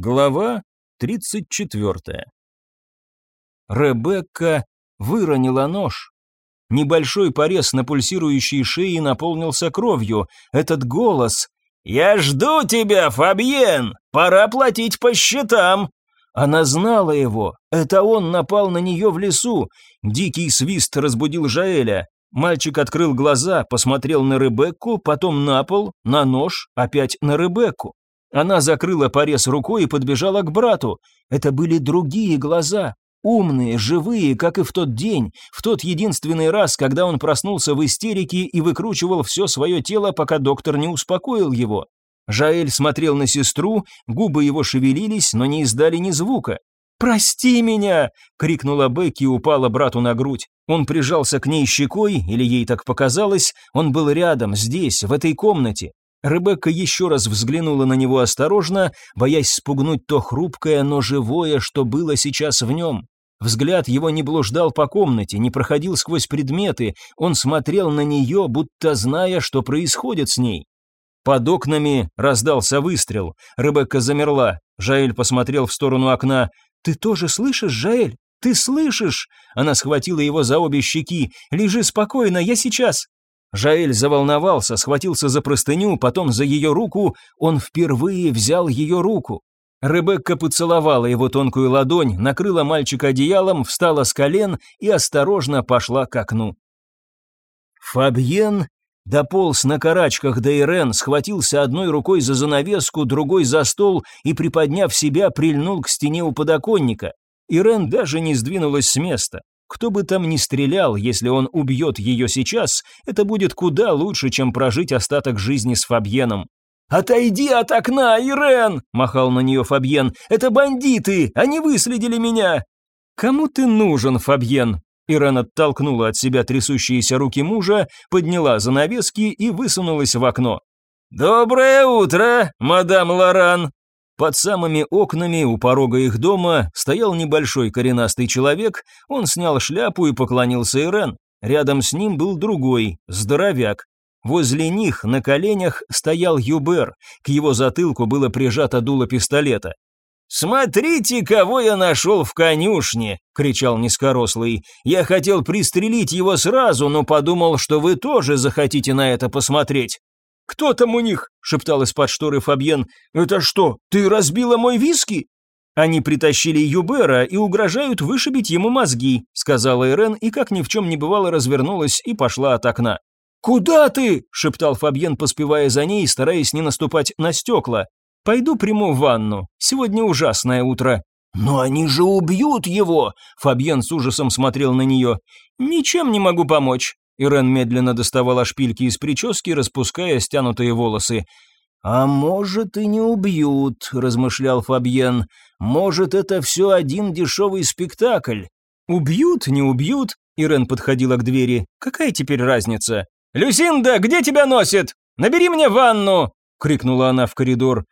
Глава 34. Ребекка выронила нож. Небольшой порез на пульсирующей шее наполнился кровью. Этот голос «Я жду тебя, Фабьен! Пора платить по счетам!» Она знала его. Это он напал на нее в лесу. Дикий свист разбудил Жаэля. Мальчик открыл глаза, посмотрел на Ребекку, потом на пол, на нож, опять на Ребекку. Она закрыла порез рукой и подбежала к брату. Это были другие глаза, умные, живые, как и в тот день, в тот единственный раз, когда он проснулся в истерике и выкручивал все свое тело, пока доктор не успокоил его. Жаэль смотрел на сестру, губы его шевелились, но не издали ни звука. «Прости меня!» — крикнула Бекки и упала брату на грудь. Он прижался к ней щекой, или ей так показалось, он был рядом, здесь, в этой комнате. Ребекка еще раз взглянула на него осторожно, боясь спугнуть то хрупкое, но живое, что было сейчас в нем. Взгляд его не блуждал по комнате, не проходил сквозь предметы, он смотрел на нее, будто зная, что происходит с ней. Под окнами раздался выстрел. Ребекка замерла. Жаэль посмотрел в сторону окна. «Ты тоже слышишь, Жаэль? Ты слышишь?» Она схватила его за обе щеки. «Лежи спокойно, я сейчас». Жаэль заволновался, схватился за простыню, потом за ее руку, он впервые взял ее руку. Ребекка поцеловала его тонкую ладонь, накрыла мальчика одеялом, встала с колен и осторожно пошла к окну. Фабьен дополз на карачках до Ирен, схватился одной рукой за занавеску, другой за стол и, приподняв себя, прильнул к стене у подоконника. Ирен даже не сдвинулась с места. Кто бы там ни стрелял, если он убьет ее сейчас, это будет куда лучше, чем прожить остаток жизни с Фабьеном. «Отойди от окна, Ирен!» – махал на нее Фабьен. «Это бандиты! Они выследили меня!» «Кому ты нужен, Фабьен?» Ирен оттолкнула от себя трясущиеся руки мужа, подняла занавески и высунулась в окно. «Доброе утро, мадам Лоран!» Под самыми окнами у порога их дома стоял небольшой коренастый человек, он снял шляпу и поклонился Ирен. Рядом с ним был другой, здоровяк. Возле них на коленях стоял Юбер, к его затылку было прижато дуло пистолета. «Смотрите, кого я нашел в конюшне!» — кричал низкорослый. «Я хотел пристрелить его сразу, но подумал, что вы тоже захотите на это посмотреть. «Кто там у них?» – шептал из-под шторы Фабьен. «Это что, ты разбила мой виски?» «Они притащили Юбера и угрожают вышибить ему мозги», – сказала Ирен, и как ни в чем не бывало развернулась и пошла от окна. «Куда ты?» – шептал Фабьен, поспевая за ней, стараясь не наступать на стекла. «Пойду приму ванну. Сегодня ужасное утро». «Но они же убьют его!» Фабьен с ужасом смотрел на нее. «Ничем не могу помочь. Ирен медленно доставала шпильки из прически, распуская стянутые волосы. «А может и не убьют», — размышлял Фабьен. «Может, это все один дешевый спектакль». «Убьют, не убьют?» Ирен подходила к двери. «Какая теперь разница?» «Люсинда, где тебя носит? Набери мне ванну!» — крикнула она в коридор.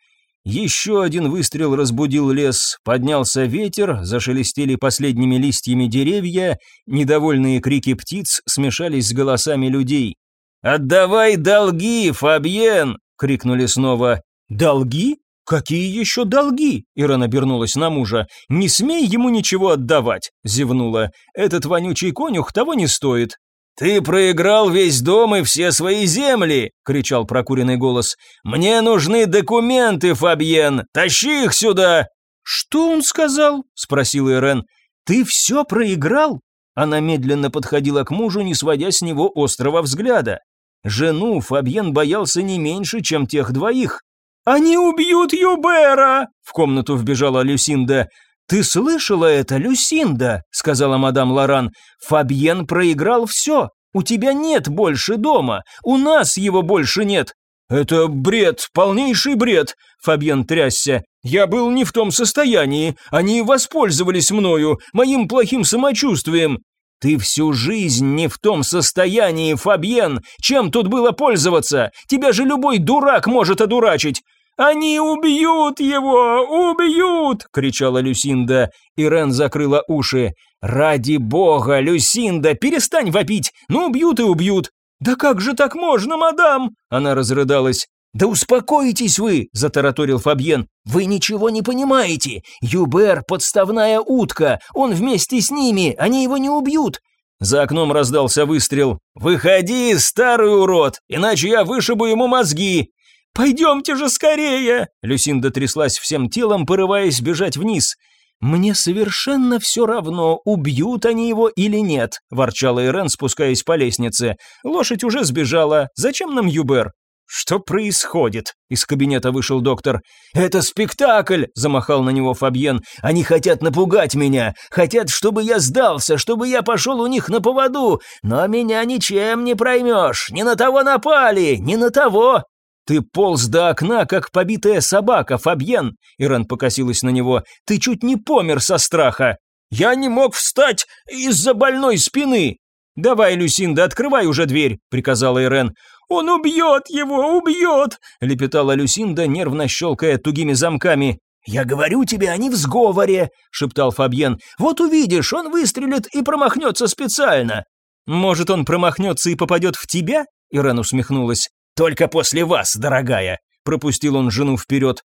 Еще один выстрел разбудил лес, поднялся ветер, зашелестели последними листьями деревья, недовольные крики птиц смешались с голосами людей. «Отдавай долги, Фабьен!» — крикнули снова. «Долги? Какие еще долги?» — Иран обернулась на мужа. «Не смей ему ничего отдавать!» — зевнула. «Этот вонючий конюх того не стоит. «Ты проиграл весь дом и все свои земли!» — кричал прокуренный голос. «Мне нужны документы, Фабьен! Тащи их сюда!» «Что он сказал?» — спросил Ирен. «Ты все проиграл?» Она медленно подходила к мужу, не сводя с него острого взгляда. Жену Фабьен боялся не меньше, чем тех двоих. «Они убьют Юбера!» — в комнату вбежала Люсинда. «Ты слышала это, Люсинда?» — сказала мадам Лоран. «Фабьен проиграл все. У тебя нет больше дома. У нас его больше нет». «Это бред, полнейший бред!» — Фабьен трясся. «Я был не в том состоянии. Они воспользовались мною, моим плохим самочувствием. «Ты всю жизнь не в том состоянии, Фабьен! Чем тут было пользоваться? Тебя же любой дурак может одурачить! «Они убьют его! Убьют!» — кричала Люсинда. Ирен закрыла уши. «Ради бога, Люсинда, перестань вопить! Ну, убьют и убьют!» «Да как же так можно, мадам?» Она разрыдалась. «Да успокойтесь вы!» – затараторил Фабьен. «Вы ничего не понимаете! Юбер – подставная утка! Он вместе с ними! Они его не убьют!» За окном раздался выстрел. «Выходи, старый урод, иначе я вышибу ему мозги!» «Пойдемте же скорее!» Люсинда тряслась всем телом, порываясь бежать вниз. «Мне совершенно все равно, убьют они его или нет», – ворчала Ирен, спускаясь по лестнице. «Лошадь уже сбежала. Зачем нам Юбер?» «Что происходит?» – из кабинета вышел доктор. «Это спектакль!» – замахал на него Фабьен. «Они хотят напугать меня, хотят, чтобы я сдался, чтобы я пошел у них на поводу, но меня ничем не проймешь, не на того напали, не на того!» «Ты полз до окна, как побитая собака, Фабьен!» Ирен покосилась на него. «Ты чуть не помер со страха!» «Я не мог встать из-за больной спины!» «Давай, Люсинда, открывай уже дверь», — приказала Ирен. «Он убьет его, убьет!» — лепетала Люсинда, нервно щелкая тугими замками. «Я говорю тебе, они в сговоре!» — шептал Фабьен. «Вот увидишь, он выстрелит и промахнется специально!» «Может, он промахнется и попадет в тебя?» — Ирен усмехнулась. «Только после вас, дорогая!» — пропустил он жену вперед.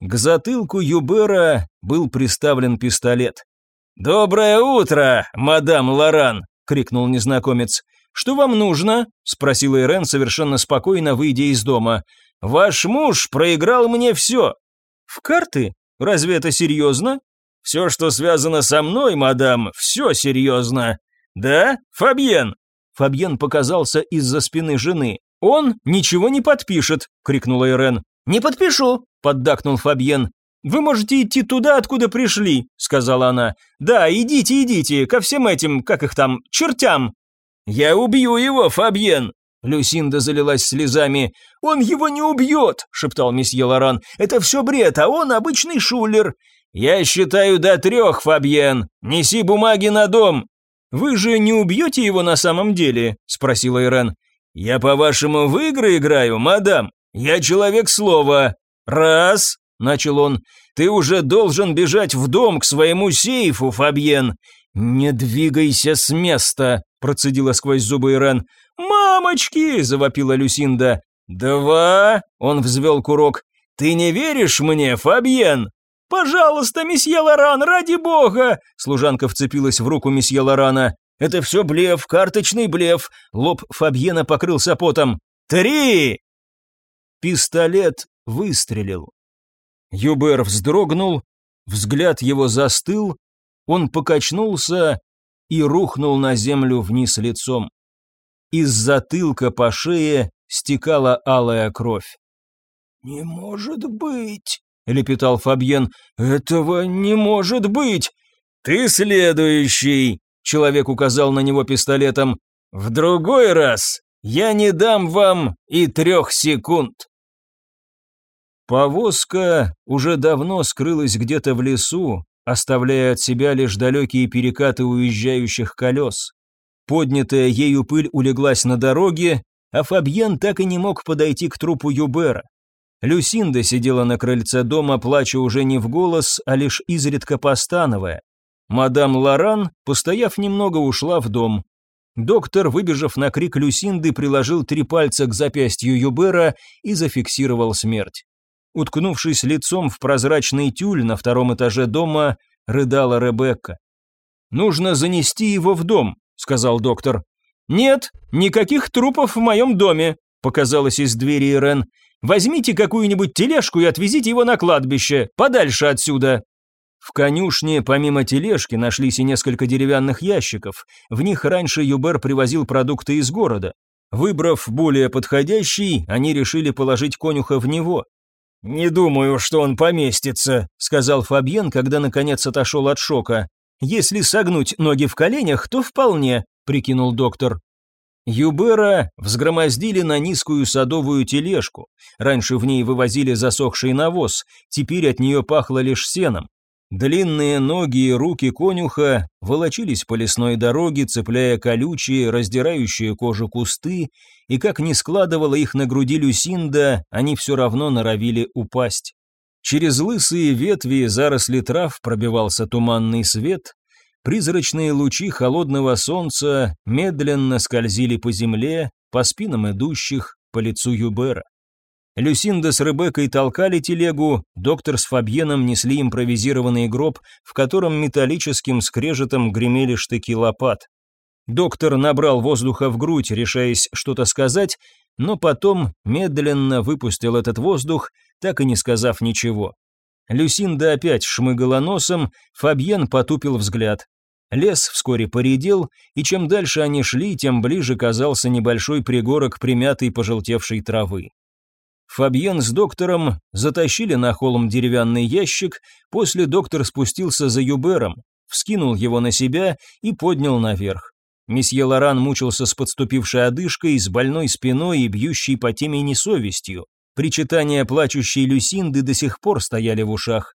К затылку Юбера был приставлен пистолет. «Доброе утро, мадам Лоран!» — крикнул незнакомец. «Что вам нужно?» – спросила Ирен совершенно спокойно, выйдя из дома. «Ваш муж проиграл мне все». «В карты? Разве это серьезно?» «Все, что связано со мной, мадам, все серьезно». «Да, Фабьен?» Фабьен показался из-за спины жены. «Он ничего не подпишет!» — крикнула Ирен. «Не подпишу!» — поддакнул Фабьен. «Вы можете идти туда, откуда пришли», — сказала она. «Да, идите, идите, ко всем этим, как их там, чертям!» «Я убью его, Фабьен!» Люсинда залилась слезами. «Он его не убьет!» – шептал месье Лоран. «Это все бред, а он обычный шулер!» «Я считаю до трех, Фабьен! Неси бумаги на дом!» «Вы же не убьете его на самом деле?» – спросила Ирен. «Я, по-вашему, в игры играю, мадам? Я человек слова. Раз!» – начал он. «Ты уже должен бежать в дом к своему сейфу, Фабьен. «Не двигайся с места!» – процедила сквозь зубы Ирен. «Мамочки!» – завопила Люсинда. «Два!» – он взвел курок. «Ты не веришь мне, Фабьен?» «Пожалуйста, месье Лоран, ради бога!» Служанка вцепилась в руку месье Лорана. «Это все блеф, карточный блеф!» Лоб Фабьена покрылся потом. «Три!» Пистолет выстрелил. Юбер вздрогнул, взгляд его застыл, он покачнулся и рухнул на землю вниз лицом. Из затылка по шее стекала алая кровь. «Не может быть!» — лепетал Фабьен. «Этого не может быть!» «Ты следующий!» — человек указал на него пистолетом. «В другой раз я не дам вам и трех секунд!» Повозка уже давно скрылась где-то в лесу, оставляя от себя лишь далекие перекаты уезжающих колес. Поднятая ею пыль улеглась на дороге, а Фабьен так и не мог подойти к трупу Юбера. Люсинда сидела на крыльце дома, плача уже не в голос, а лишь изредка постановая. Мадам Лоран, постояв немного, ушла в дом. Доктор, выбежав на крик Люсинды, приложил три пальца к запястью Юбера и зафиксировал смерть. Уткнувшись лицом в прозрачный тюль на втором этаже дома, рыдала Ребекка. «Нужно занести его в дом», — сказал доктор. «Нет, никаких трупов в моем доме», — показалось из двери Ирен. «Возьмите какую-нибудь тележку и отвезите его на кладбище, подальше отсюда». В конюшне помимо тележки нашлись и несколько деревянных ящиков. В них раньше Юбер привозил продукты из города. Выбрав более подходящий, они решили положить конюха в него. «Не думаю, что он поместится», — сказал Фабьен, когда наконец отошел от шока. «Если согнуть ноги в коленях, то вполне», — прикинул доктор. Юбера взгромоздили на низкую садовую тележку. Раньше в ней вывозили засохший навоз, теперь от нее пахло лишь сеном. Длинные ноги и руки конюха волочились по лесной дороге, цепляя колючие, раздирающие кожу кусты, и как ни складывала их на груди Люсинда, они все равно норовили упасть. Через лысые ветви и заросли трав пробивался туманный свет, призрачные лучи холодного солнца медленно скользили по земле, по спинам идущих, по лицу Юбера. Люсинда с Ребеккой толкали телегу, доктор с Фабьеном несли импровизированный гроб, в котором металлическим скрежетом гремели штыки лопат. Доктор набрал воздуха в грудь, решаясь что-то сказать, но потом медленно выпустил этот воздух, так и не сказав ничего. Люсинда опять шмыгала носом, Фабьен потупил взгляд. Лес вскоре поредел, и чем дальше они шли, тем ближе казался небольшой пригорок примятой пожелтевшей травы. Фабьен с доктором затащили на холм деревянный ящик, после доктор спустился за Юбером, вскинул его на себя и поднял наверх. Месье Лоран мучился с подступившей одышкой, с больной спиной и бьющей по темени совестью. Причитания плачущей Люсинды до сих пор стояли в ушах.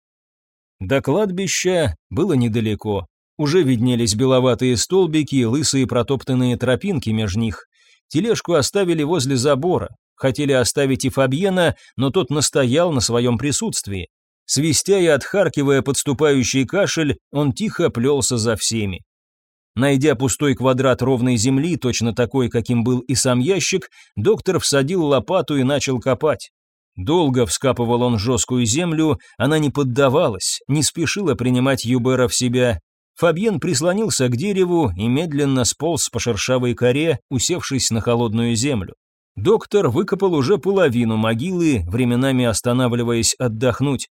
До кладбища было недалеко. Уже виднелись беловатые столбики, лысые протоптанные тропинки меж них. Тележку оставили возле забора. Хотели оставить и Фабьена, но тот настоял на своем присутствии. Свистя и отхаркивая подступающий кашель, он тихо плелся за всеми. Найдя пустой квадрат ровной земли, точно такой, каким был и сам ящик, доктор всадил лопату и начал копать. Долго вскапывал он жесткую землю, она не поддавалась, не спешила принимать Юбера в себя. Фабьен прислонился к дереву и медленно сполз по шершавой коре, усевшись на холодную землю. Доктор выкопал уже половину могилы, временами останавливаясь отдохнуть.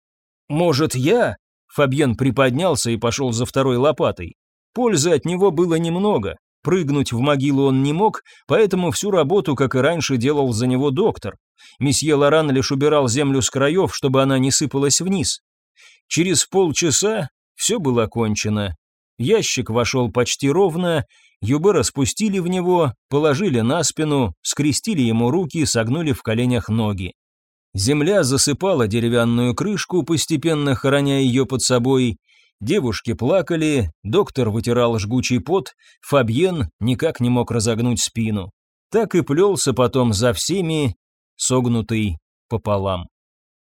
«Может, я?» Фабьен приподнялся и пошел за второй лопатой. Пользы от него было немного. Прыгнуть в могилу он не мог, поэтому всю работу, как и раньше, делал за него доктор. Месье Лоран лишь убирал землю с краев, чтобы она не сыпалась вниз. Через полчаса все было кончено. Ящик вошел почти ровно, Юбера спустили в него, положили на спину, скрестили ему руки, согнули в коленях ноги. Земля засыпала деревянную крышку, постепенно хороня ее под собой, Девушки плакали, доктор вытирал жгучий пот, Фабьен никак не мог разогнуть спину. Так и плелся потом за всеми, согнутый пополам.